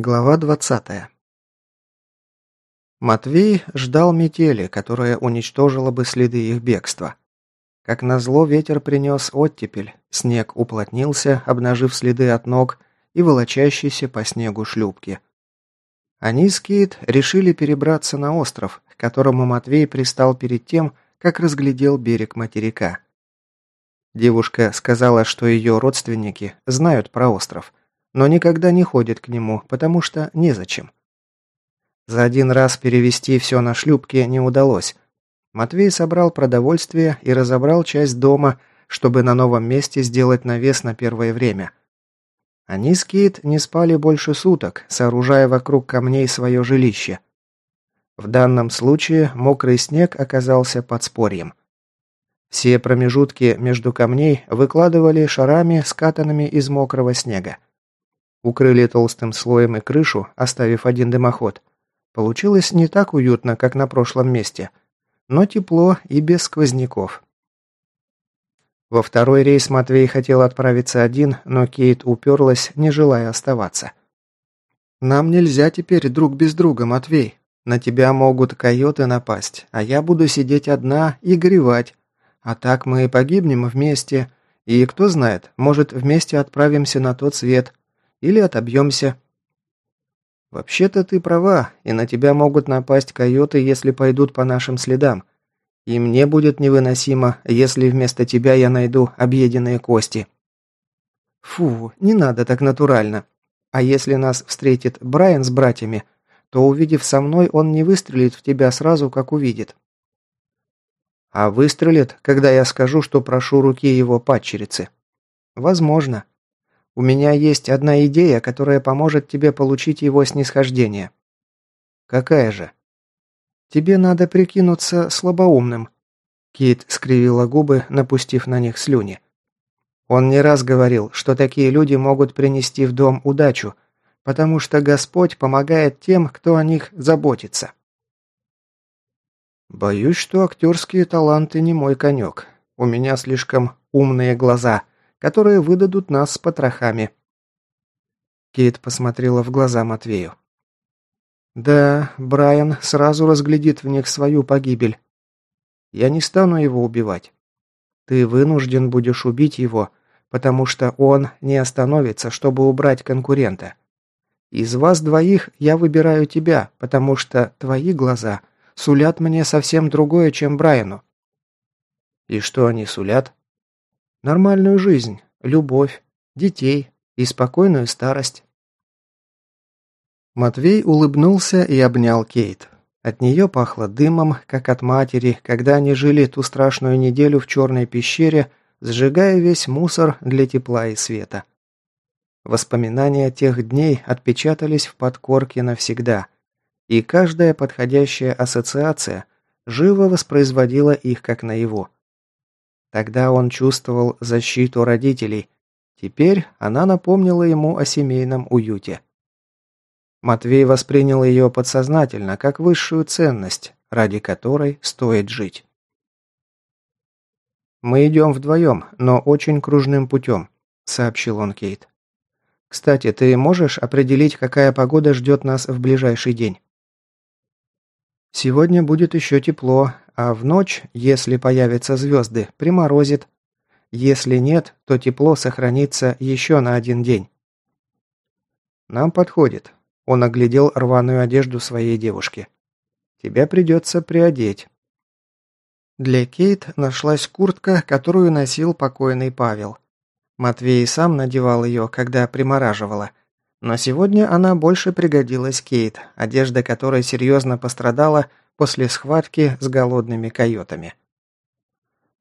Глава 20. Матвей ждал метели, которая уничтожила бы следы их бегства. Как назло, ветер принес оттепель, снег уплотнился, обнажив следы от ног и волочащиеся по снегу шлюпки. Они с Кейт решили перебраться на остров, к которому Матвей пристал перед тем, как разглядел берег материка. Девушка сказала, что ее родственники знают про остров – но никогда не ходит к нему, потому что незачем. За один раз перевести все на шлюпке не удалось. Матвей собрал продовольствие и разобрал часть дома, чтобы на новом месте сделать навес на первое время. Они с Кейт не спали больше суток, сооружая вокруг камней свое жилище. В данном случае мокрый снег оказался подспорьем. Все промежутки между камней выкладывали шарами, скатанными из мокрого снега. Укрыли толстым слоем и крышу, оставив один дымоход. Получилось не так уютно, как на прошлом месте, но тепло и без сквозняков. Во второй рейс Матвей хотел отправиться один, но Кейт уперлась, не желая оставаться. «Нам нельзя теперь друг без друга, Матвей. На тебя могут койоты напасть, а я буду сидеть одна и горевать. А так мы погибнем вместе, и кто знает, может, вместе отправимся на тот свет, или отобьемся. Вообще-то ты права, и на тебя могут напасть койоты, если пойдут по нашим следам. И мне будет невыносимо, если вместо тебя я найду объеденные кости. Фу, не надо так натурально. А если нас встретит Брайан с братьями, то, увидев со мной, он не выстрелит в тебя сразу, как увидит. А выстрелит, когда я скажу, что прошу руки его падчерицы. Возможно. У меня есть одна идея, которая поможет тебе получить его снисхождение». «Какая же?» «Тебе надо прикинуться слабоумным». Кит скривила губы, напустив на них слюни. Он не раз говорил, что такие люди могут принести в дом удачу, потому что Господь помогает тем, кто о них заботится. Боюсь, что актерские таланты не мой конек. У меня слишком умные глаза, которые выдадут нас с потрохами». Кейт посмотрела в глаза Матвею. «Да, Брайан сразу разглядит в них свою погибель. Я не стану его убивать. Ты вынужден будешь убить его, потому что он не остановится, чтобы убрать конкурента. Из вас двоих я выбираю тебя, потому что твои глаза сулят мне совсем другое, чем Брайану». «И что они сулят?» Нормальную жизнь, любовь, детей и спокойную старость. Матвей улыбнулся и обнял Кейт. От нее пахло дымом, как от матери, когда они жили ту страшную неделю в черной пещере, сжигая весь мусор для тепла и света. Воспоминания тех дней отпечатались в подкорке навсегда, и каждая подходящая ассоциация живо воспроизводила их как наяву. Тогда он чувствовал защиту родителей. Теперь она напомнила ему о семейном уюте. Матвей воспринял ее подсознательно, как высшую ценность, ради которой стоит жить. «Мы идем вдвоем, но очень кружным путем», — сообщил он Кейт. «Кстати, ты можешь определить, какая погода ждет нас в ближайший день?» «Сегодня будет еще тепло, а в ночь, если появятся звезды, приморозит. Если нет, то тепло сохранится еще на один день. Нам подходит. Он оглядел рваную одежду своей девушки. Тебя придется приодеть. Для Кейт нашлась куртка, которую носил покойный Павел. Матвей сам надевал ее, когда примораживала. Но сегодня она больше пригодилась Кейт, одежда которой серьезно пострадала после схватки с голодными койотами.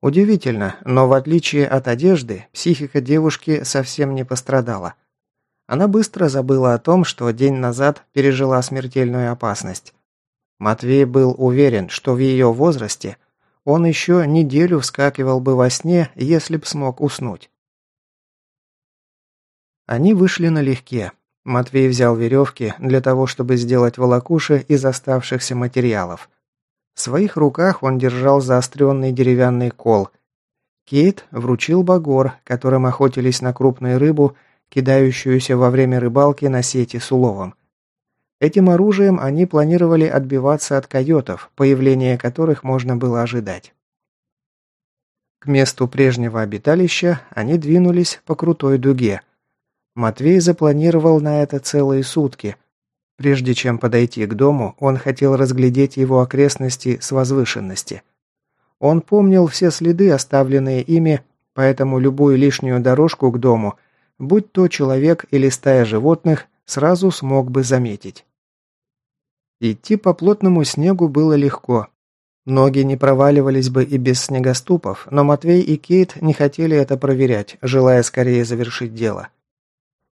Удивительно, но в отличие от одежды, психика девушки совсем не пострадала. Она быстро забыла о том, что день назад пережила смертельную опасность. Матвей был уверен, что в ее возрасте он еще неделю вскакивал бы во сне, если б смог уснуть. Они вышли налегке, Матвей взял веревки для того, чтобы сделать волокуши из оставшихся материалов. В своих руках он держал заостренный деревянный кол. Кейт вручил багор, которым охотились на крупную рыбу, кидающуюся во время рыбалки на сети с уловом. Этим оружием они планировали отбиваться от койотов, появление которых можно было ожидать. К месту прежнего обиталища они двинулись по крутой дуге. Матвей запланировал на это целые сутки. Прежде чем подойти к дому, он хотел разглядеть его окрестности с возвышенности. Он помнил все следы, оставленные ими, поэтому любую лишнюю дорожку к дому, будь то человек или стая животных, сразу смог бы заметить. Идти по плотному снегу было легко. Ноги не проваливались бы и без снегоступов, но Матвей и Кейт не хотели это проверять, желая скорее завершить дело.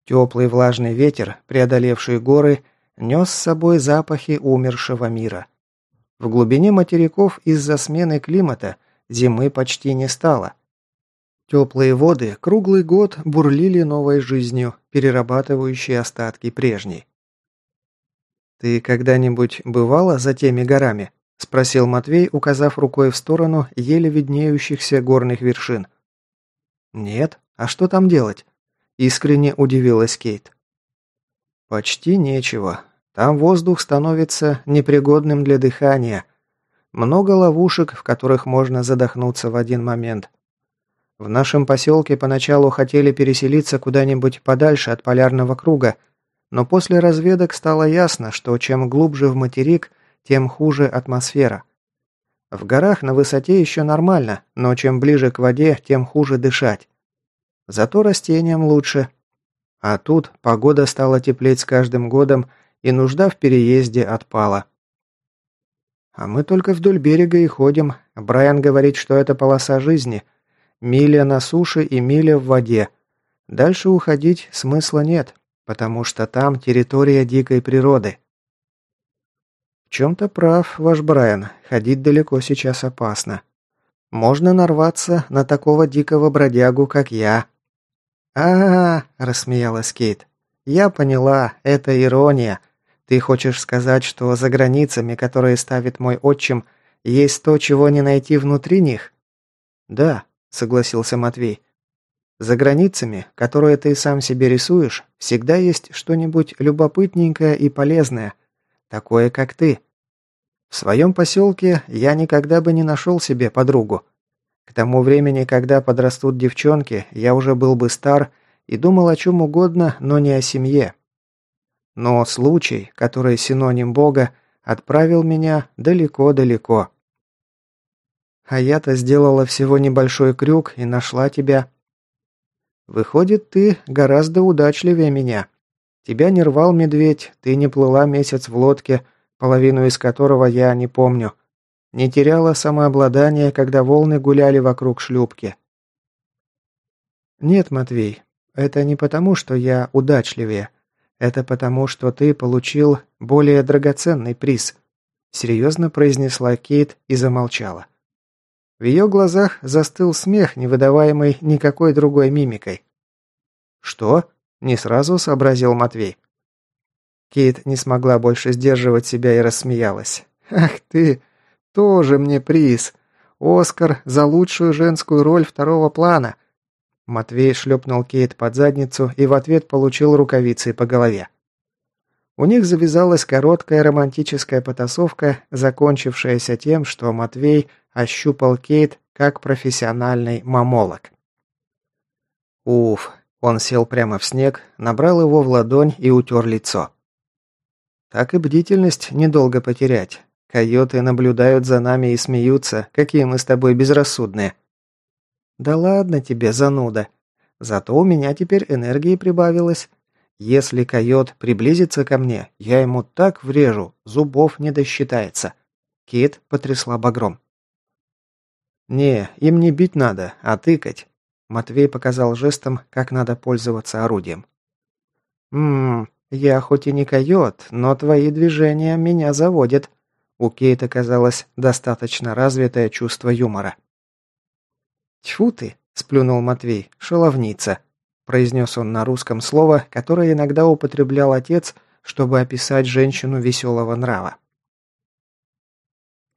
Теплый влажный ветер, преодолевший горы, нес с собой запахи умершего мира. В глубине материков из-за смены климата зимы почти не стало. Теплые воды круглый год бурлили новой жизнью, перерабатывающей остатки прежней. «Ты когда-нибудь бывала за теми горами?» – спросил Матвей, указав рукой в сторону еле виднеющихся горных вершин. «Нет. А что там делать?» – искренне удивилась Кейт. «Почти нечего. Там воздух становится непригодным для дыхания. Много ловушек, в которых можно задохнуться в один момент. В нашем поселке поначалу хотели переселиться куда-нибудь подальше от полярного круга, но после разведок стало ясно, что чем глубже в материк, тем хуже атмосфера. В горах на высоте еще нормально, но чем ближе к воде, тем хуже дышать. Зато растениям лучше. А тут погода стала теплеть с каждым годом, и нужда в переезде отпала. А мы только вдоль берега и ходим. Брайан говорит, что это полоса жизни. Миля на суше и миля в воде. Дальше уходить смысла нет, потому что там территория дикой природы. В чем-то прав ваш Брайан. Ходить далеко сейчас опасно. Можно нарваться на такого дикого бродягу, как я. А, рассмеялась Кейт. «Я поняла, это ирония. Ты хочешь сказать, что за границами, которые ставит мой отчим, есть то, чего не найти внутри них? Да, согласился Матвей. За границами, которые ты сам себе рисуешь, всегда есть что-нибудь любопытненькое и полезное, такое, как ты. В своем поселке я никогда бы не нашел себе подругу. К тому времени, когда подрастут девчонки, я уже был бы стар и думал о чем угодно, но не о семье. Но случай, который синоним Бога, отправил меня далеко-далеко. А я-то сделала всего небольшой крюк и нашла тебя. Выходит, ты гораздо удачливее меня. Тебя не рвал медведь, ты не плыла месяц в лодке, половину из которого я не помню. Не теряла самообладание, когда волны гуляли вокруг шлюпки. Нет, Матвей, это не потому, что я удачливее. «Это потому, что ты получил более драгоценный приз», серьезно произнесла Кейт и замолчала. В ее глазах застыл смех, не выдаваемый никакой другой мимикой. «Что?» – не сразу сообразил Матвей. Кейт не смогла больше сдерживать себя и рассмеялась. «Ах ты! Тоже мне приз! Оскар за лучшую женскую роль второго плана! Матвей шлепнул Кейт под задницу и в ответ получил рукавицей по голове. У них завязалась короткая романтическая потасовка, закончившаяся тем, что Матвей ощупал Кейт как профессиональный мамолог. Уф, он сел прямо в снег, набрал его в ладонь и утер лицо. Так и бдительность недолго потерять. Койоты наблюдают за нами и смеются, какие мы с тобой безрассудные. «Да ладно тебе, зануда. Зато у меня теперь энергии прибавилось. Если койот приблизится ко мне, я ему так врежу, зубов не досчитается». Кит потрясла багром. «Не, им не бить надо, а тыкать». Матвей показал жестом, как надо пользоваться орудием. «Ммм, я хоть и не койот, но твои движения меня заводят». У Кейт оказалось достаточно развитое чувство юмора. «Тьфу ты!» – сплюнул Матвей. «Шаловница!» – произнес он на русском слово, которое иногда употреблял отец, чтобы описать женщину веселого нрава.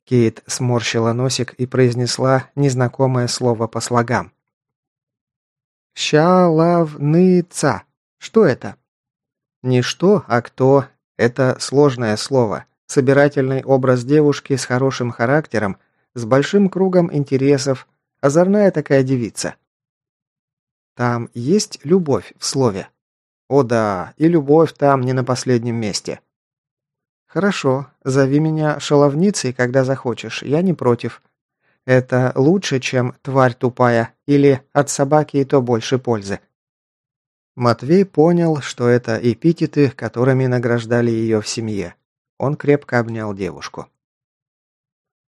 Кейт сморщила носик и произнесла незнакомое слово по слогам. «Щалавныца. Что это?» «Не что, а кто. Это сложное слово, собирательный образ девушки с хорошим характером, с большим кругом интересов, озорная такая девица. Там есть любовь в слове? О да, и любовь там не на последнем месте. Хорошо, зови меня шаловницей, когда захочешь, я не против. Это лучше, чем тварь тупая или от собаки и то больше пользы. Матвей понял, что это эпитеты, которыми награждали ее в семье. Он крепко обнял девушку.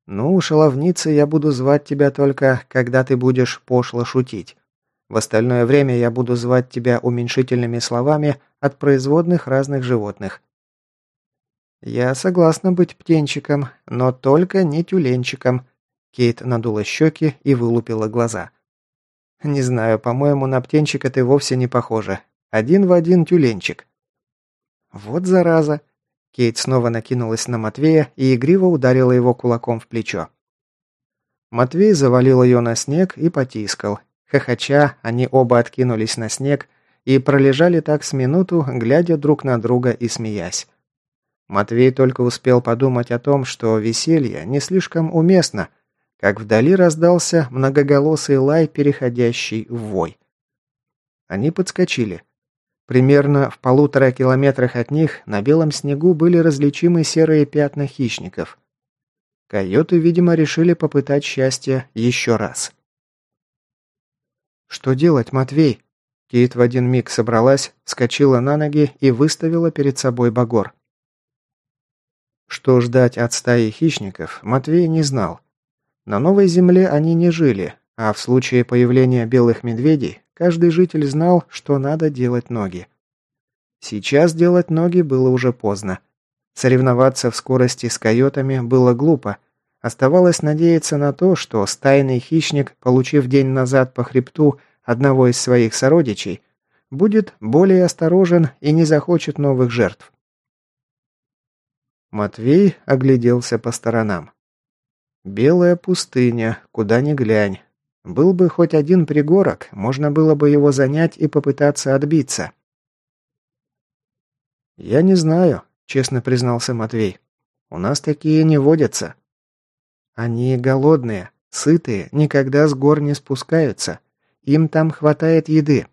«Ну, шаловница, я буду звать тебя только, когда ты будешь пошло шутить. В остальное время я буду звать тебя уменьшительными словами от производных разных животных. Я согласна быть птенчиком, но только не тюленчиком. Кейт надула щеки и вылупила глаза. Не знаю, по-моему, на птенчика ты вовсе не похожа. Один в один тюленчик. Вот зараза. Кейт снова накинулась на Матвея и игриво ударила его кулаком в плечо. Матвей завалил ее на снег и потискал, Хохоча, они оба откинулись на снег и пролежали так с минуту, глядя друг на друга и смеясь. Матвей только успел подумать о том, что веселье не слишком уместно, как вдали раздался многоголосый лай, переходящий в вой. Они подскочили. Примерно в полутора километрах от них на белом снегу были различимы серые пятна хищников. Койоты, видимо, решили попытать счастье еще раз. «Что делать, Матвей?» Кейт в один миг собралась, вскочила на ноги и выставила перед собой багор. Что ждать от стаи хищников, Матвей не знал. На Новой Земле они не жили, а в случае появления белых медведей каждый житель знал, что надо делать ноги. Сейчас делать ноги было уже поздно. Соревноваться в скорости с койотами было глупо, Оставалось надеяться на то, что стайный хищник, получив день назад по хребту одного из своих сородичей, будет более осторожен и не захочет новых жертв. Матвей огляделся по сторонам. Белая пустыня, куда ни глянь. Был бы хоть один пригорок, можно было бы его занять и попытаться отбиться. «Я не знаю», — честно признался Матвей. «У нас такие не водятся». Они голодные, сытые, никогда с гор не спускаются. Им там хватает еды.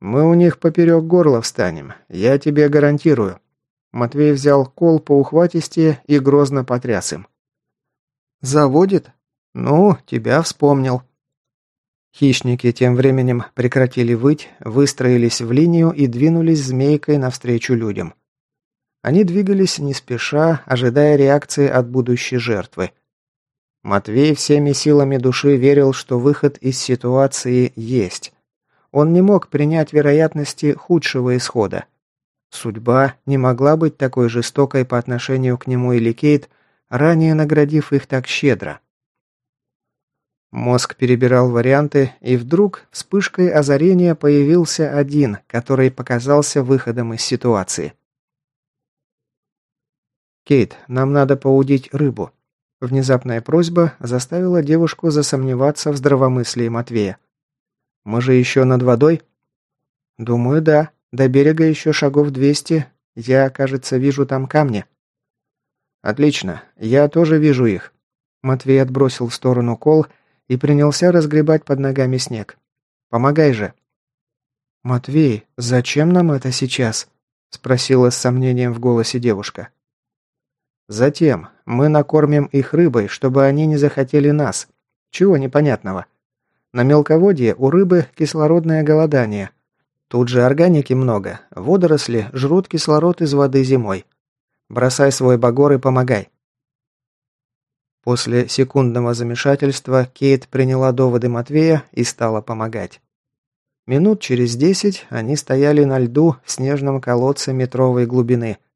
Мы у них поперек горла встанем, я тебе гарантирую. Матвей взял кол по ухватисте и грозно потряс им. «Заводит? Ну, тебя вспомнил». Хищники тем временем прекратили выть, выстроились в линию и двинулись змейкой навстречу людям. Они двигались не спеша, ожидая реакции от будущей жертвы. Матвей всеми силами души верил, что выход из ситуации есть. Он не мог принять вероятности худшего исхода. Судьба не могла быть такой жестокой по отношению к нему или Кейт, ранее наградив их так щедро. Мозг перебирал варианты, и вдруг вспышкой озарения появился один, который показался выходом из ситуации – «Кейт, нам надо поудить рыбу». Внезапная просьба заставила девушку засомневаться в здравомыслии Матвея. «Мы же еще над водой?» «Думаю, да. До берега еще шагов двести. Я, кажется, вижу там камни». «Отлично. Я тоже вижу их». Матвей отбросил в сторону кол и принялся разгребать под ногами снег. «Помогай же». «Матвей, зачем нам это сейчас?» – спросила с сомнением в голосе девушка. Затем мы накормим их рыбой, чтобы они не захотели нас. Чего непонятного? На мелководье у рыбы кислородное голодание. Тут же органики много. Водоросли жрут кислород из воды зимой. Бросай свой багор и помогай. После секундного замешательства Кейт приняла доводы Матвея и стала помогать. Минут через десять они стояли на льду в снежном колодце метровой глубины –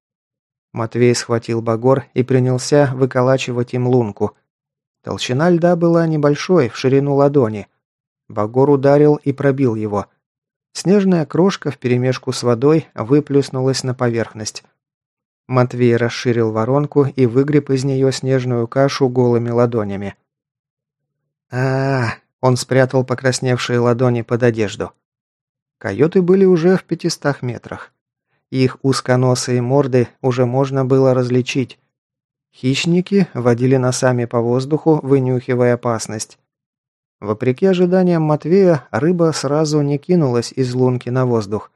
Матвей схватил багор и принялся выколачивать им лунку. Толщина льда была небольшой, в ширину ладони. Багор ударил и пробил его. Снежная крошка вперемешку с водой выплюснулась на поверхность. Матвей расширил воронку и выгреб из нее снежную кашу голыми ладонями. а, -а, -а Он спрятал покрасневшие ладони под одежду. Койоты были уже в пятистах метрах. Их узконосые морды уже можно было различить. Хищники водили носами по воздуху, вынюхивая опасность. Вопреки ожиданиям Матвея, рыба сразу не кинулась из лунки на воздух.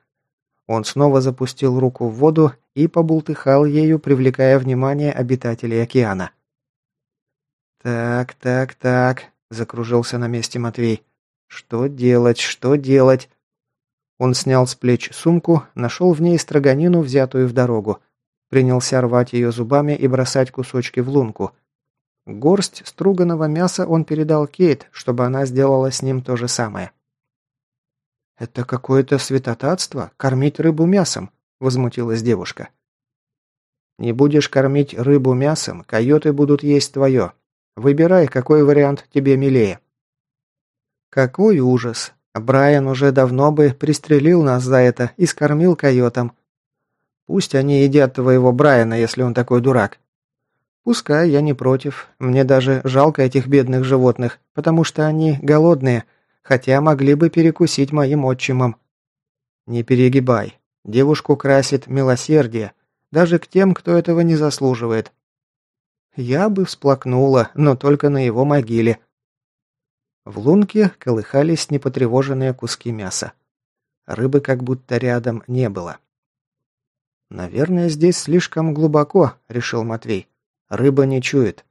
Он снова запустил руку в воду и побултыхал ею, привлекая внимание обитателей океана. «Так, так, так», – закружился на месте Матвей. «Что делать, что делать?» Он снял с плеч сумку, нашел в ней строганину, взятую в дорогу. Принялся рвать ее зубами и бросать кусочки в лунку. Горсть струганного мяса он передал Кейт, чтобы она сделала с ним то же самое. «Это какое-то святотатство? Кормить рыбу мясом?» – возмутилась девушка. «Не будешь кормить рыбу мясом, койоты будут есть твое. Выбирай, какой вариант тебе милее». «Какой ужас! Брайан уже давно бы пристрелил нас за это и скормил койотам. Пусть они едят твоего Брайана, если он такой дурак. Пускай, я не против. Мне даже жалко этих бедных животных, потому что они голодные, хотя могли бы перекусить моим отчимом. Не перегибай. Девушку красит милосердие, даже к тем, кто этого не заслуживает. Я бы всплакнула, но только на его могиле. В лунке колыхались непотревоженные куски мяса. Рыбы как будто рядом не было. «Наверное, здесь слишком глубоко», — решил Матвей. «Рыба не чует».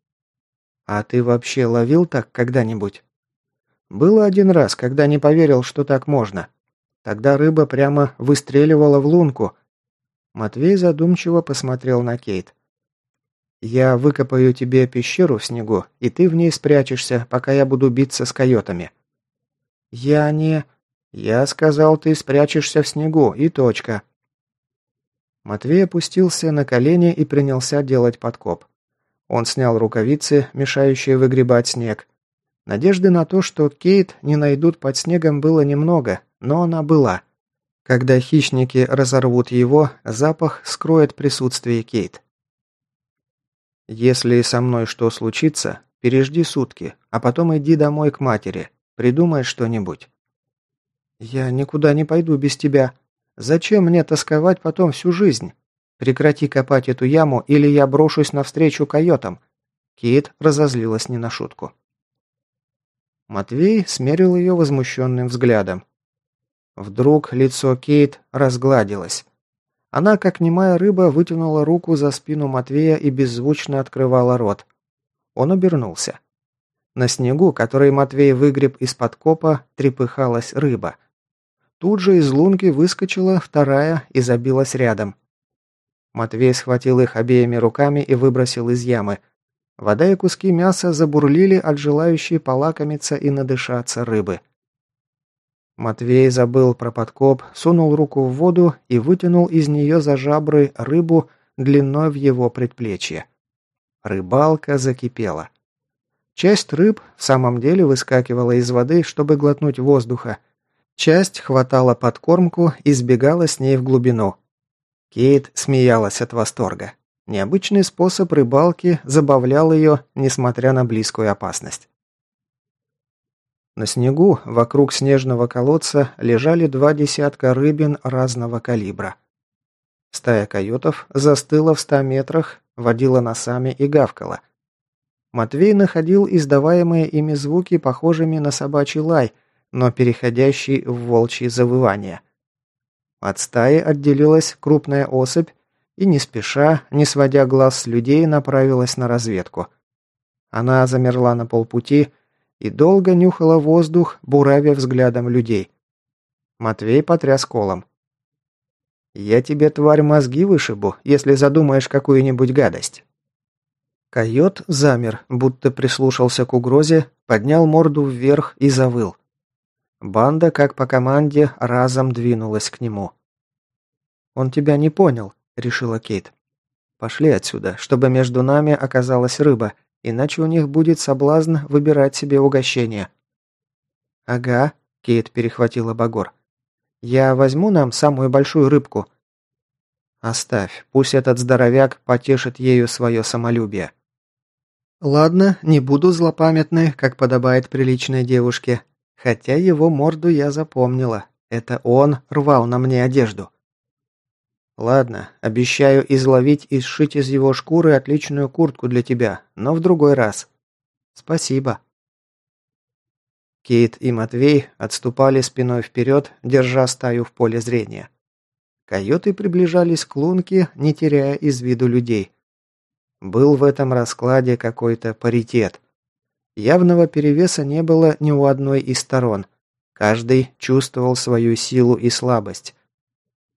«А ты вообще ловил так когда-нибудь?» «Было один раз, когда не поверил, что так можно. Тогда рыба прямо выстреливала в лунку». Матвей задумчиво посмотрел на Кейт. «Я выкопаю тебе пещеру в снегу, и ты в ней спрячешься, пока я буду биться с койотами». «Я не...» «Я сказал, ты спрячешься в снегу, и точка». Матвей опустился на колени и принялся делать подкоп. Он снял рукавицы, мешающие выгребать снег. Надежды на то, что Кейт не найдут под снегом, было немного, но она была. Когда хищники разорвут его, запах скроет присутствие Кейт. «Если со мной что случится, пережди сутки, а потом иди домой к матери. Придумай что-нибудь». «Я никуда не пойду без тебя», Зачем мне тосковать потом всю жизнь? Прекрати копать эту яму, или я брошусь навстречу койотам. Кит разозлилась не на шутку. Матвей смерил ее возмущенным взглядом. Вдруг лицо Кейт разгладилось. Она, как немая рыба, вытянула руку за спину Матвея и беззвучно открывала рот. Он обернулся. На снегу, который Матвей выгреб из-под копа, трепыхалась рыба – Тут же из лунки выскочила вторая и забилась рядом. Матвей схватил их обеими руками и выбросил из ямы. Вода и куски мяса забурлили от желающей полакомиться и надышаться рыбы. Матвей забыл про подкоп, сунул руку в воду и вытянул из нее за жабры рыбу длиной в его предплечье. Рыбалка закипела. Часть рыб в самом деле выскакивала из воды, чтобы глотнуть воздуха, Часть хватала подкормку и сбегала с ней в глубину. Кейт смеялась от восторга. Необычный способ рыбалки забавлял ее, несмотря на близкую опасность. На снегу вокруг снежного колодца лежали два десятка рыбин разного калибра. Стая койотов застыла в ста метрах, водила носами и гавкала. Матвей находил издаваемые ими звуки похожими на собачий лай, но переходящий в волчье завывание. От стаи отделилась крупная особь и не спеша, не сводя глаз с людей, направилась на разведку. Она замерла на полпути и долго нюхала воздух, буравя взглядом людей. Матвей потряс колом. «Я тебе, тварь, мозги вышибу, если задумаешь какую-нибудь гадость». Койот замер, будто прислушался к угрозе, поднял морду вверх и завыл. Банда, как по команде, разом двинулась к нему. «Он тебя не понял», — решила Кейт. «Пошли отсюда, чтобы между нами оказалась рыба, иначе у них будет соблазн выбирать себе угощение». «Ага», — Кейт перехватила Багор. «Я возьму нам самую большую рыбку». «Оставь, пусть этот здоровяк потешит ею свое самолюбие». «Ладно, не буду злопамятной, как подобает приличной девушке, Хотя его морду я запомнила. Это он рвал на мне одежду. Ладно, обещаю изловить и сшить из его шкуры отличную куртку для тебя, но в другой раз. Спасибо. Кейт и Матвей отступали спиной вперед, держа стаю в поле зрения. Койоты приближались к лунке, не теряя из виду людей. Был в этом раскладе какой-то паритет. Явного перевеса не было ни у одной из сторон. Каждый чувствовал свою силу и слабость.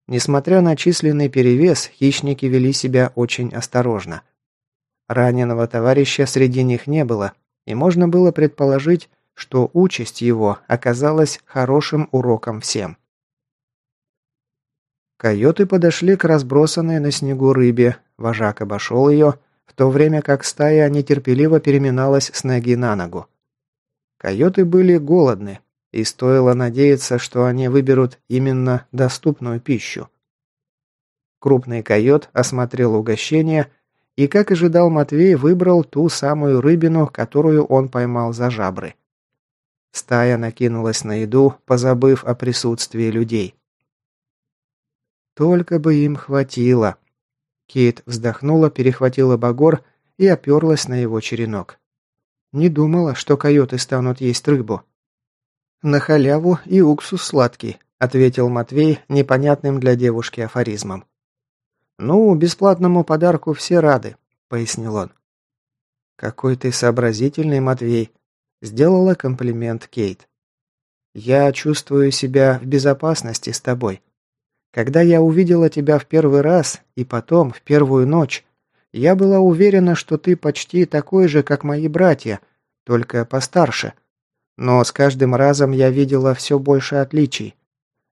Несмотря на численный перевес, хищники вели себя очень осторожно. Раненого товарища среди них не было, и можно было предположить, что участь его оказалась хорошим уроком всем. Койоты подошли к разбросанной на снегу рыбе, вожак обошел ее, в то время как стая нетерпеливо переминалась с ноги на ногу. Койоты были голодны, и стоило надеяться, что они выберут именно доступную пищу. Крупный койот осмотрел угощение и, как ожидал Матвей, выбрал ту самую рыбину, которую он поймал за жабры. Стая накинулась на еду, позабыв о присутствии людей. Только бы им хватило. Кейт вздохнула, перехватила багор и оперлась на его черенок. Не думала, что койоты станут есть рыбу. На халяву и уксус сладкий, ответил Матвей непонятным для девушки афоризмом. Ну, бесплатному подарку все рады, пояснил он. Какой ты сообразительный, Матвей, Сделала комплимент Кейт. «Я чувствую себя в безопасности с тобой. Когда я увидела тебя в первый раз и потом в первую ночь, я была уверена, что ты почти такой же, как мои братья, только постарше. Но с каждым разом я видела все больше отличий.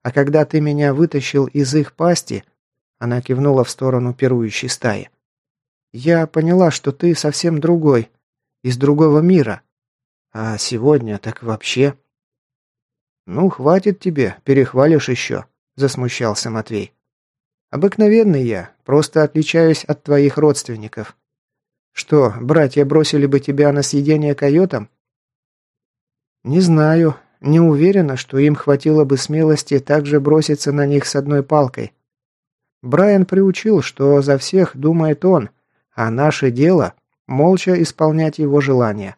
А когда ты меня вытащил из их пасти, она кивнула в сторону пирующей стаи. Я поняла, что ты совсем другой, из другого мира. А сегодня так вообще...» «Ну, хватит тебе, перехвалишь еще», – засмущался Матвей. «Обыкновенный я, просто отличаюсь от твоих родственников. Что, братья бросили бы тебя на съедение койотам?» «Не знаю. Не уверена, что им хватило бы смелости также броситься на них с одной палкой. Брайан приучил, что за всех думает он, а наше дело – молча исполнять его желания.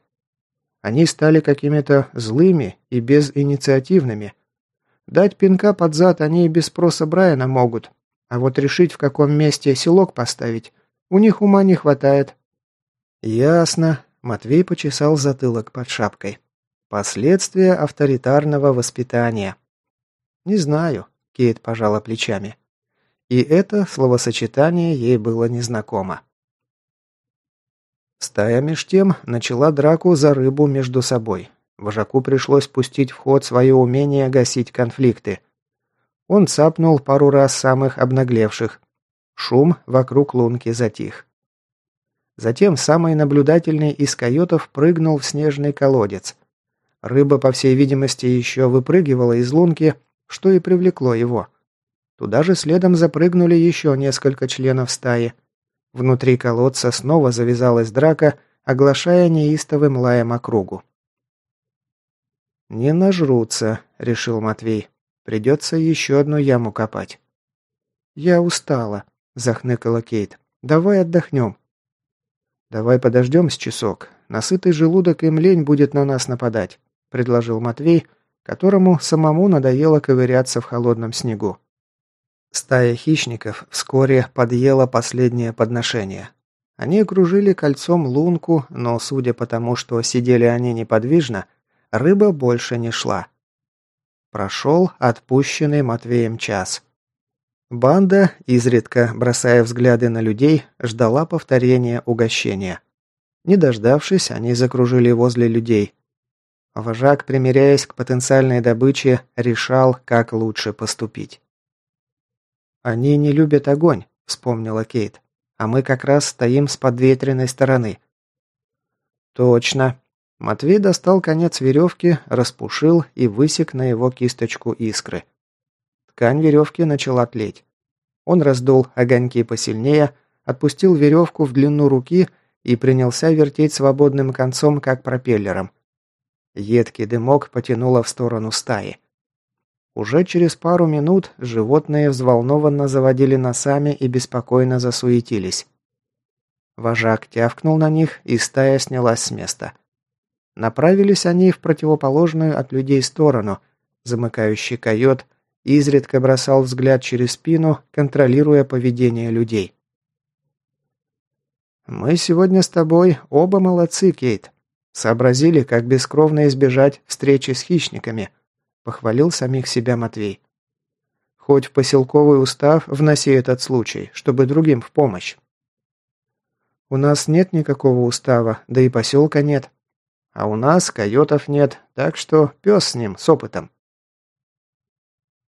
Они стали какими-то злыми и безинициативными. Дать пинка под зад они и без спроса Брайана могут, а вот решить, в каком месте селок поставить, у них ума не хватает. Ясно. Матвей почесал затылок под шапкой. Последствия авторитарного воспитания. Не знаю, Кейт пожала плечами. И это словосочетание ей было незнакомо. Стая меж тем начала драку за рыбу между собой. Вожаку пришлось пустить в ход свое умение гасить конфликты. Он цапнул пару раз самых обнаглевших. Шум вокруг лунки затих. Затем самый наблюдательный из койотов прыгнул в снежный колодец. Рыба, по всей видимости, еще выпрыгивала из лунки, что и привлекло его. Туда же следом запрыгнули еще несколько членов стаи – Внутри колодца снова завязалась драка, оглашая неистовым лаем округу. «Не нажрутся», — решил Матвей. «Придется еще одну яму копать». «Я устала», — захныкала Кейт. «Давай отдохнем». «Давай подождем с часок. Насытый желудок им лень будет на нас нападать», — предложил Матвей, которому самому надоело ковыряться в холодном снегу. Стая хищников вскоре подъела последнее подношение. Они окружили кольцом лунку, но, судя по тому, что сидели они неподвижно, рыба больше не шла. Прошел отпущенный Матвеем час. Банда, изредка бросая взгляды на людей, ждала повторения угощения. Не дождавшись, они закружили возле людей. Вожак, примиряясь к потенциальной добыче, решал, как лучше поступить. «Они не любят огонь», — вспомнила Кейт. «А мы как раз стоим с подветренной стороны». «Точно». Матвей достал конец веревки, распушил и высек на его кисточку искры. Ткань веревки начала тлеть. Он раздул огоньки посильнее, отпустил веревку в длину руки и принялся вертеть свободным концом, как пропеллером. Едкий дымок потянуло в сторону стаи. Уже через пару минут животные взволнованно заводили носами и беспокойно засуетились. Вожак тявкнул на них, и стая снялась с места. Направились они в противоположную от людей сторону. Замыкающий койот изредка бросал взгляд через спину, контролируя поведение людей. «Мы сегодня с тобой оба молодцы, Кейт. Сообразили, как бескровно избежать встречи с хищниками», – похвалил самих себя Матвей. «Хоть в поселковый устав вноси этот случай, чтобы другим в помощь». «У нас нет никакого устава, да и поселка нет. А у нас койотов нет, так что пес с ним, с опытом».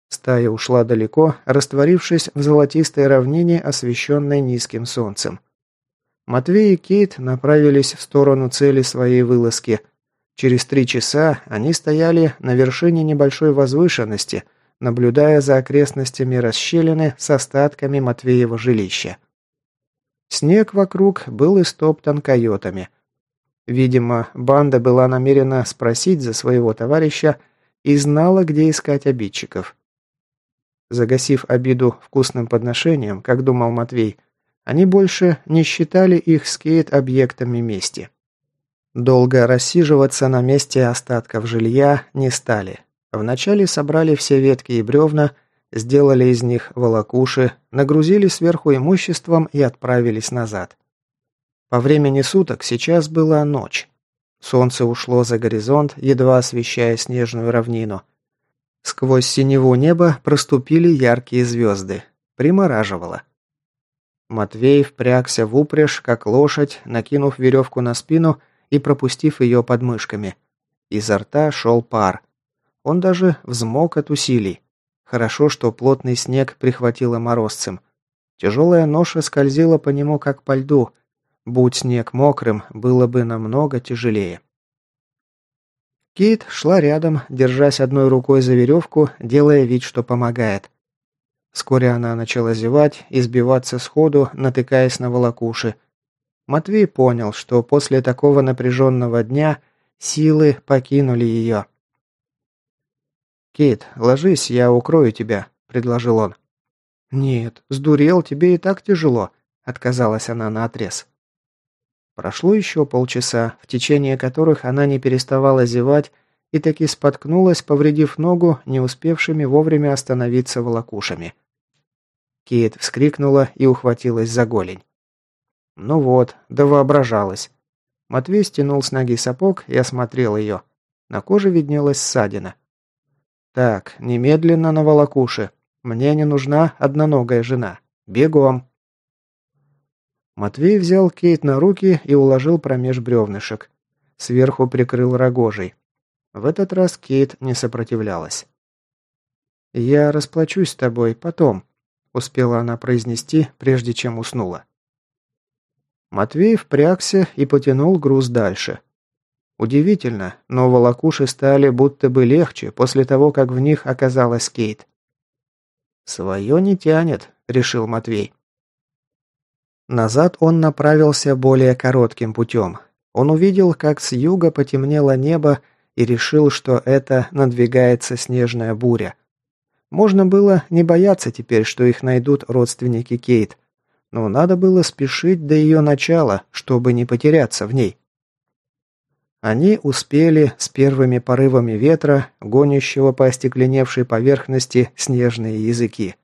Стая ушла далеко, растворившись в золотистой равнине, освещенной низким солнцем. Матвей и Кейт направились в сторону цели своей вылазки. Через три часа они стояли на вершине небольшой возвышенности, наблюдая за окрестностями расщелины с остатками Матвеева жилища. Снег вокруг был истоптан койотами. Видимо, банда была намерена спросить за своего товарища и знала, где искать обидчиков. Загасив обиду вкусным подношением, как думал Матвей, они больше не считали их скейт объектами мести. Долго рассиживаться на месте остатков жилья не стали. Вначале собрали все ветки и бревна, сделали из них волокуши, нагрузили сверху имуществом и отправились назад. По времени суток сейчас была ночь. Солнце ушло за горизонт, едва освещая снежную равнину. Сквозь синеву неба проступили яркие звезды. Примораживало. Матвей впрягся в упряжь, как лошадь, накинув веревку на спину и пропустив ее под мышками. Изо рта шел пар. Он даже взмок от усилий. Хорошо, что плотный снег прихватило морозцем. Тяжелая ноша скользила по нему, как по льду. Будь снег мокрым, было бы намного тяжелее. Кит шла рядом, держась одной рукой за веревку, делая вид, что помогает. Вскоре она начала зевать и сбиваться сходу, натыкаясь на волокуши. Матвей понял, что после такого напряженного дня силы покинули ее. «Кит, ложись, я укрою тебя», — предложил он. «Нет, сдурел, тебе и так тяжело», — отказалась она наотрез. Прошло еще полчаса, в течение которых она не переставала зевать и таки споткнулась, повредив ногу, не успевшими вовремя остановиться волокушами. Кейт вскрикнула и ухватилась за голень. Ну вот, да воображалась. Матвей стянул с ноги сапог и осмотрел ее. На коже виднелась ссадина. «Так, немедленно на волокуши. Мне не нужна одноногая жена. Бегом!» Матвей взял Кейт на руки и уложил промеж бревнышек. Сверху прикрыл рогожей. В этот раз Кейт не сопротивлялась. «Я расплачусь с тобой потом», успела она произнести, прежде чем уснула. Матвей впрягся и потянул груз дальше. Удивительно, но волокуши стали будто бы легче после того, как в них оказалась Кейт. «Свое не тянет», — решил Матвей. Назад он направился более коротким путем. Он увидел, как с юга потемнело небо и решил, что это надвигается снежная буря. Можно было не бояться теперь, что их найдут родственники Кейт. Но надо было спешить до ее начала, чтобы не потеряться в ней. Они успели с первыми порывами ветра, гонящего по остекленевшей поверхности снежные языки.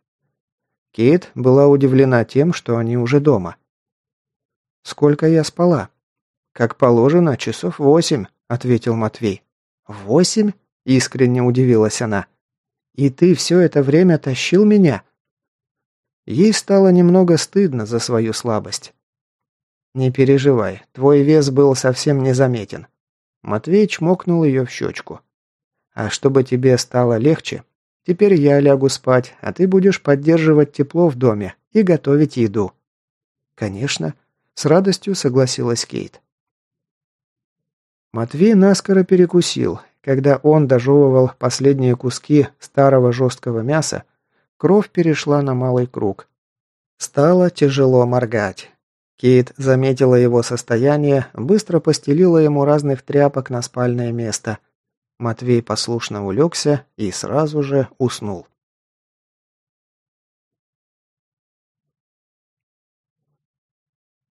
Кейт была удивлена тем, что они уже дома. «Сколько я спала?» «Как положено, часов восемь», — ответил Матвей. «Восемь?» — искренне удивилась она. И ты все это время тащил меня?» Ей стало немного стыдно за свою слабость. «Не переживай, твой вес был совсем незаметен». Матвей чмокнул ее в щечку. «А чтобы тебе стало легче, теперь я лягу спать, а ты будешь поддерживать тепло в доме и готовить еду». «Конечно», — с радостью согласилась Кейт. Матвей наскоро перекусил когда он дожевывал последние куски старого жесткого мяса, кровь перешла на малый круг. Стало тяжело моргать. Кейт заметила его состояние, быстро постелила ему разных тряпок на спальное место. Матвей послушно улегся и сразу же уснул.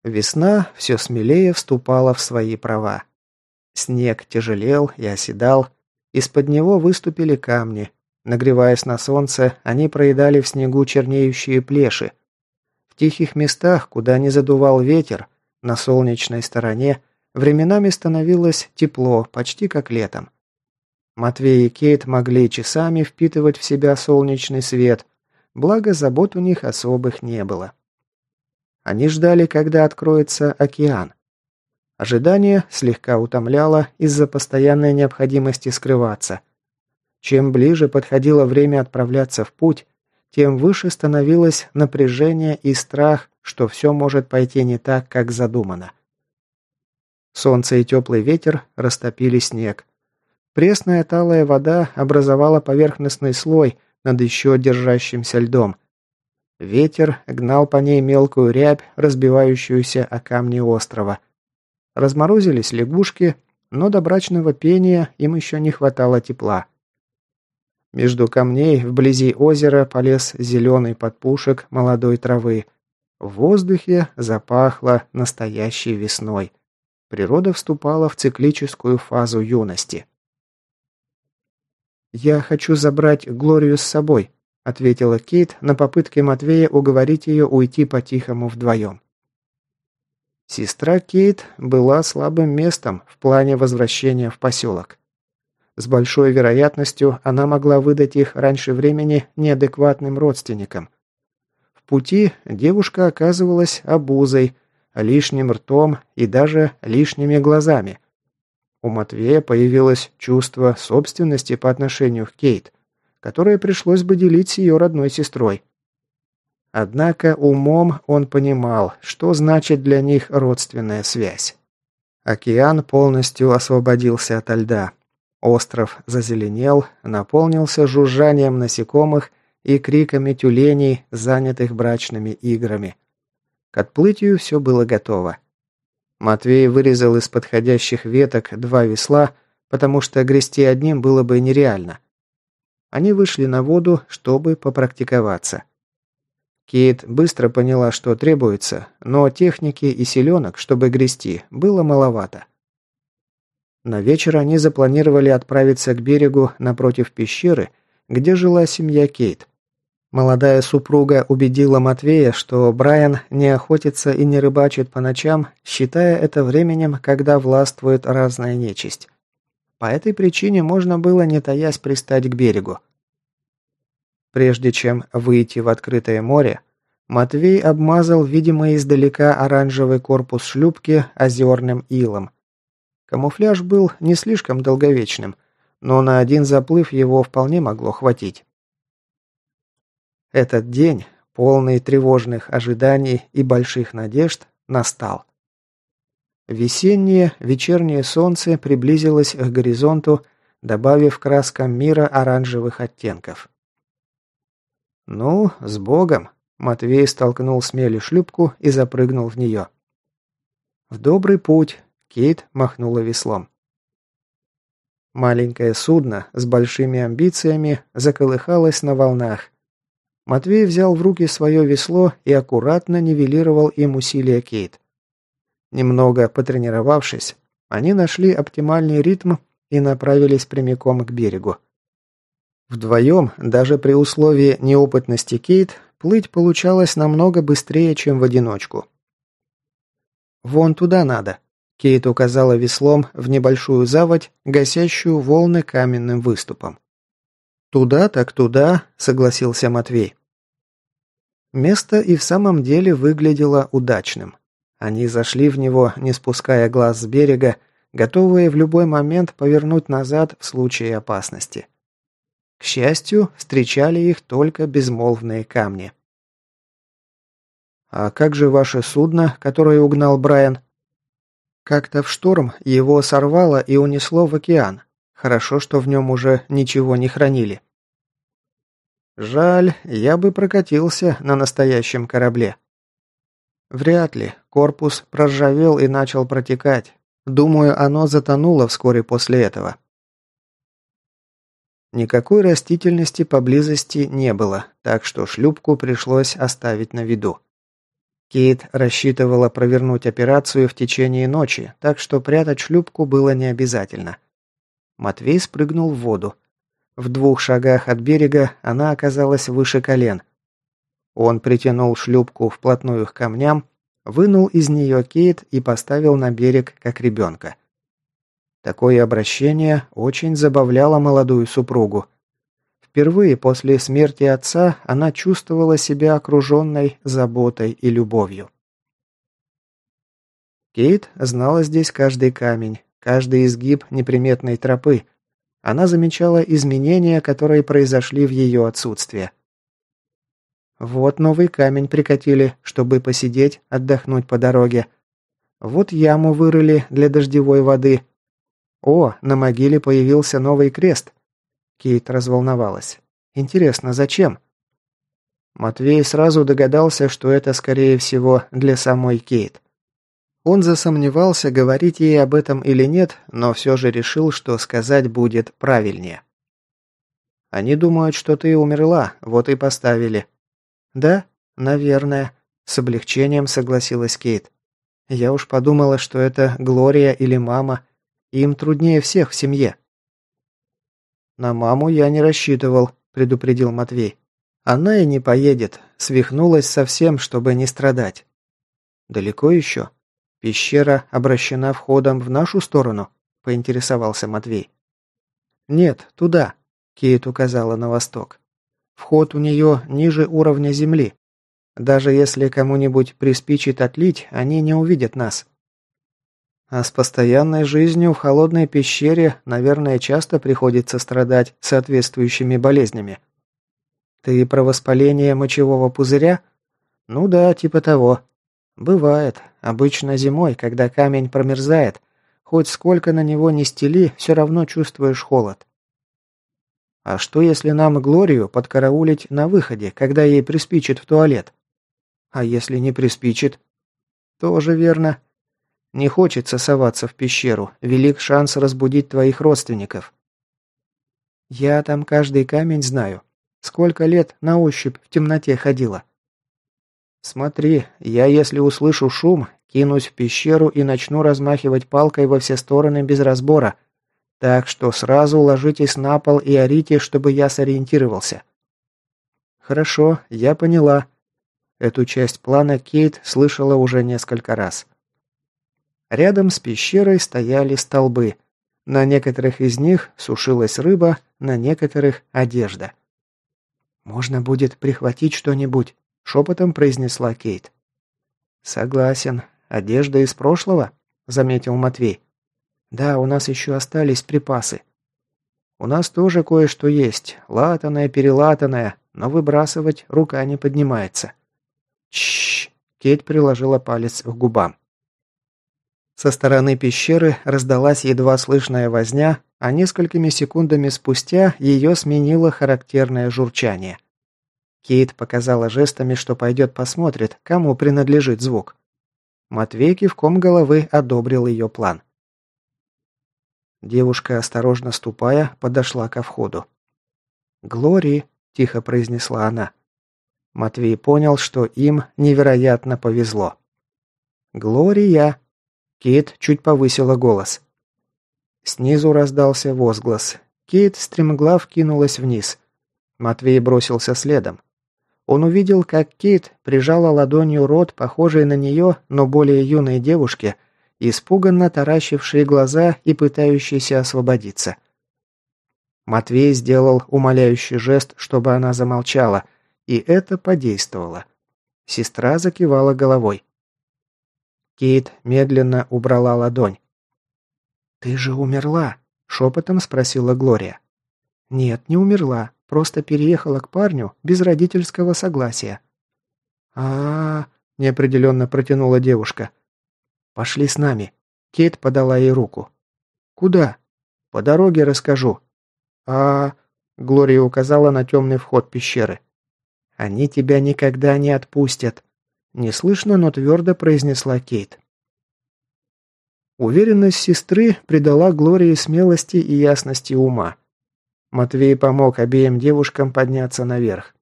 Весна все смелее вступала в свои права. Снег тяжелел и оседал, из-под него выступили камни. Нагреваясь на солнце, они проедали в снегу чернеющие плеши. В тихих местах, куда не задувал ветер, на солнечной стороне, временами становилось тепло, почти как летом. Матвей и Кейт могли часами впитывать в себя солнечный свет, благо забот у них особых не было. Они ждали, когда откроется океан. Ожидание слегка утомляло из-за постоянной необходимости скрываться. Чем ближе подходило время отправляться в путь, тем выше становилось напряжение и страх, что все может пойти не так, как задумано. Солнце и теплый ветер растопили снег. Пресная талая вода образовала поверхностный слой над еще держащимся льдом, Ветер гнал по ней мелкую рябь, разбивающуюся о камни острова. Разморозились лягушки, но до брачного пения им еще не хватало тепла. Между камней вблизи озера полез зеленый подпушек молодой травы. В воздухе запахло настоящей весной. Природа вступала в циклическую фазу юности. «Я хочу забрать Глорию с собой», – ответила Кейт на попытке Матвея уговорить ее уйти по-тихому вдвоем. Сестра Кейт была слабым местом в плане возвращения в поселок. С большой вероятностью она могла выдать их раньше времени неадекватным родственникам. В пути девушка оказывалась обузой, лишним ртом и даже лишними глазами. У Матвея появилось чувство собственности по отношению к Кейт – которое пришлось бы делить с ее родной сестрой. Однако умом он понимал, что значит для них родственная связь. Океан полностью освободился от льда. Остров зазеленел, наполнился жужжанием насекомых и криками тюленей, занятых брачными играми. К отплытию все было готово. Матвей вырезал из подходящих веток два весла, потому что грести одним было бы нереально. Они вышли на воду, чтобы попрактиковаться. Кейт быстро поняла, что требуется, но техники и селенок, чтобы грести, было маловато. На вечер они запланировали отправиться к берегу напротив пещеры, где жила семья Кейт. Молодая супруга убедила Матвея, что Брайан не охотится и не рыбачит по ночам, считая это временем, когда властвует разная нечисть. По этой причине можно было, не таясь, пристать к берегу. Прежде чем выйти в открытое море, Матвей обмазал видимо издалека оранжевый корпус шлюпки озерным илом. Камуфляж был не слишком долговечным, но на один заплыв его вполне могло хватить. Этот день, полный тревожных ожиданий и больших надежд, настал. Весеннее, вечернее солнце приблизилось к горизонту, добавив краскам мира оранжевых оттенков. «Ну, с Богом!» Матвей столкнул с мели шлюпку и запрыгнул в нее. «В добрый путь!» Кейт махнула веслом. Маленькое судно с большими амбициями заколыхалось на волнах. Матвей взял в руки свое весло и аккуратно нивелировал им усилия Кейт. Немного потренировавшись, они нашли оптимальный ритм и направились прямиком к берегу. Вдвоем, даже при условии неопытности Кейт, плыть получалось намного быстрее, чем в одиночку. «Вон туда надо», – Кейт указала веслом в небольшую заводь, гасящую волны каменным выступом. «Туда так туда», – согласился Матвей. Место и в самом деле выглядело удачным. Они зашли в него, не спуская глаз с берега, готовые в любой момент повернуть назад в случае опасности. К счастью, встречали их только безмолвные камни. «А как же ваше судно, которое угнал Брайан?» «Как-то в шторм его сорвало и унесло в океан. Хорошо, что в нем уже ничего не хранили». «Жаль, я бы прокатился на настоящем корабле». Вряд ли. Корпус проржавел и начал протекать. Думаю, оно затонуло вскоре после этого. Никакой растительности поблизости не было, так что шлюпку пришлось оставить на виду. Кейт рассчитывала провернуть операцию в течение ночи, так что прятать шлюпку было не обязательно. Матвей спрыгнул в воду. В двух шагах от берега она оказалась выше колен. Он притянул шлюпку вплотную к камням, вынул из нее Кейт и поставил на берег, как ребенка. Такое обращение очень забавляло молодую супругу. Впервые после смерти отца она чувствовала себя окруженной заботой и любовью. Кейт знала здесь каждый камень, каждый изгиб неприметной тропы. Она замечала изменения, которые произошли в ее отсутствие. Вот новый камень прикатили, чтобы посидеть, отдохнуть по дороге. Вот яму вырыли для дождевой воды. О, на могиле появился новый крест. Кейт разволновалась. Интересно, зачем? Матвей сразу догадался, что это, скорее всего, для самой Кейт. Он засомневался, говорить ей об этом или нет, но все же решил, что сказать будет правильнее. «Они думают, что ты умерла, вот и поставили». «Да, наверное», — с облегчением согласилась Кейт. «Я уж подумала, что это Глория или мама. Им труднее всех в семье». «На маму я не рассчитывал», – предупредил Матвей. «Она и не поедет. Свихнулась совсем, чтобы не страдать». «Далеко еще? Пещера обращена входом в нашу сторону?» – поинтересовался Матвей. «Нет, туда», – Кейт указала на восток. «Вход у нее ниже уровня земли. Даже если кому-нибудь приспичит отлить, они не увидят нас». А с постоянной жизнью в холодной пещере, наверное, часто приходится страдать соответствующими болезнями. Ты про воспаление мочевого пузыря? Ну да, типа того. Бывает. Обычно зимой, когда камень промерзает, хоть сколько на него не стели, все равно чувствуешь холод. А что, если нам Глорию подкараулить на выходе, когда ей приспичит в туалет? А если не приспичит? Тоже верно. Не хочется соваться в пещеру. Велик шанс разбудить твоих родственников. Я там каждый камень знаю. Сколько лет на ощупь в темноте ходила. Смотри, я если услышу шум, кинусь в пещеру и начну размахивать палкой во все стороны без разбора. Так что сразу ложитесь на пол и орите, чтобы я сориентировался. Хорошо, я поняла. Эту часть плана Кейт слышала уже несколько раз. Рядом с пещерой стояли столбы. На некоторых из них сушилась рыба, на некоторых – одежда. «Можно будет прихватить что-нибудь», – шепотом произнесла Кейт. «Согласен. Одежда из прошлого?» – заметил Матвей. «Да, у нас еще остались припасы». «У нас тоже кое-что есть. Латаное, перелатанное, но выбрасывать рука не поднимается». «Чшш!» – Кейт приложила палец к губам. Со стороны пещеры раздалась едва слышная возня, а несколькими секундами спустя ее сменило характерное журчание. Кейт показала жестами, что пойдет посмотрит, кому принадлежит звук. Матвей кивком головы одобрил ее план. Девушка, осторожно ступая, подошла ко входу. «Глори», – тихо произнесла она. Матвей понял, что им невероятно повезло. «Глория», Кейт чуть повысила голос. Снизу раздался возглас. Кейт стремглав кинулась вниз. Матвей бросился следом. Он увидел, как Кейт прижала ладонью рот, похожий на нее, но более юной девушке, испуганно таращившие глаза и пытающейся освободиться. Матвей сделал умоляющий жест, чтобы она замолчала, и это подействовало. Сестра закивала головой. Кейт медленно убрала ладонь. «Ты же умерла?» – шепотом спросила Глория. «Нет, не умерла. Просто переехала к парню без родительского согласия». А, -а, -а неопределенно протянула девушка. «Пошли с нами». Кейт подала ей руку. «Куда?» «По дороге расскажу». А, -а, -а Глория указала на темный вход пещеры. «Они тебя никогда не отпустят», Неслышно, но твердо произнесла Кейт. Уверенность сестры придала Глории смелости и ясности ума. Матвей помог обеим девушкам подняться наверх.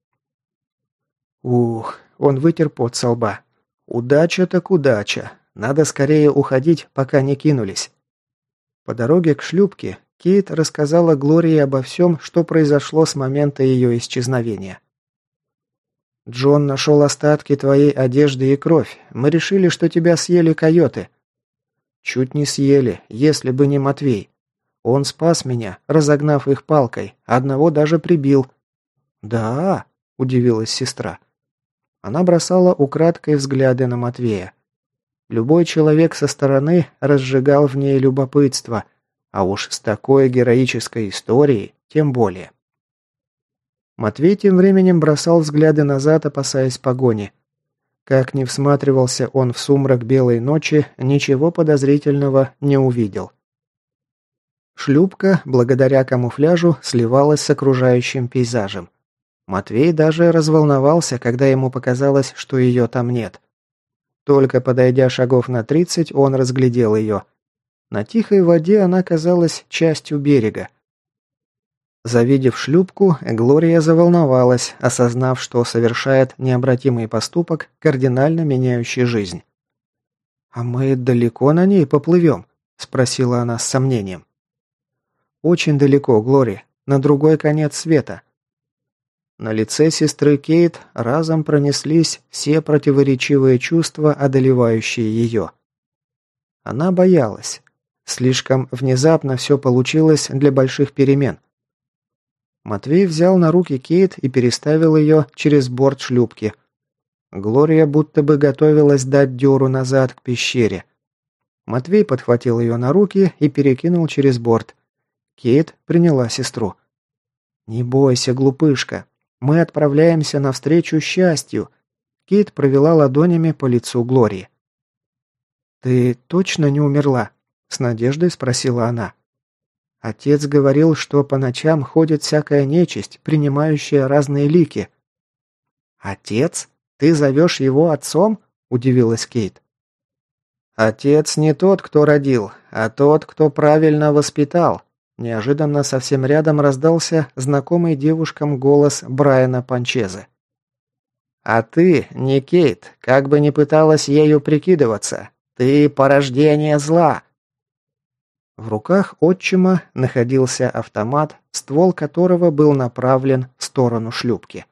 Ух, он вытер пот со лба. Удача так удача. Надо скорее уходить, пока не кинулись. По дороге к шлюпке Кейт рассказала Глории обо всем, что произошло с момента ее исчезновения. «Джон нашел остатки твоей одежды и кровь. Мы решили, что тебя съели койоты». «Чуть не съели, если бы не Матвей. Он спас меня, разогнав их палкой, одного даже прибил». «Да?» – удивилась сестра. Она бросала украдкой взгляды на Матвея. Любой человек со стороны разжигал в ней любопытство, а уж с такой героической историей тем более. Матвей тем временем бросал взгляды назад, опасаясь погони. Как ни всматривался он в сумрак белой ночи, ничего подозрительного не увидел. Шлюпка, благодаря камуфляжу, сливалась с окружающим пейзажем. Матвей даже разволновался, когда ему показалось, что ее там нет. Только подойдя шагов на тридцать, он разглядел ее. На тихой воде она казалась частью берега. Завидев шлюпку, Глория заволновалась, осознав, что совершает необратимый поступок, кардинально меняющий жизнь. «А мы далеко на ней поплывем?» – спросила она с сомнением. «Очень далеко, Глори, на другой конец света. На лице сестры Кейт разом пронеслись все противоречивые чувства, одолевающие ее. Она боялась. Слишком внезапно все получилось для больших перемен. Матвей взял на руки Кейт и переставил ее через борт шлюпки. Глория будто бы готовилась дать дёру назад к пещере. Матвей подхватил ее на руки и перекинул через борт. Кейт приняла сестру. «Не бойся, глупышка. Мы отправляемся навстречу счастью. Кит провела ладонями по лицу Глории. «Ты точно не умерла?» – с надеждой спросила она. Отец говорил, что по ночам ходит всякая нечисть, принимающая разные лики. «Отец? Ты зовешь его отцом?» – удивилась Кейт. «Отец не тот, кто родил, а тот, кто правильно воспитал», Неожиданно совсем рядом раздался знакомый девушкам голос Брайана Панчезе. «А ты, не Кейт, как бы ни пыталась ею прикидываться, ты порождение зла!» В руках отчима находился автомат, ствол которого был направлен в сторону шлюпки.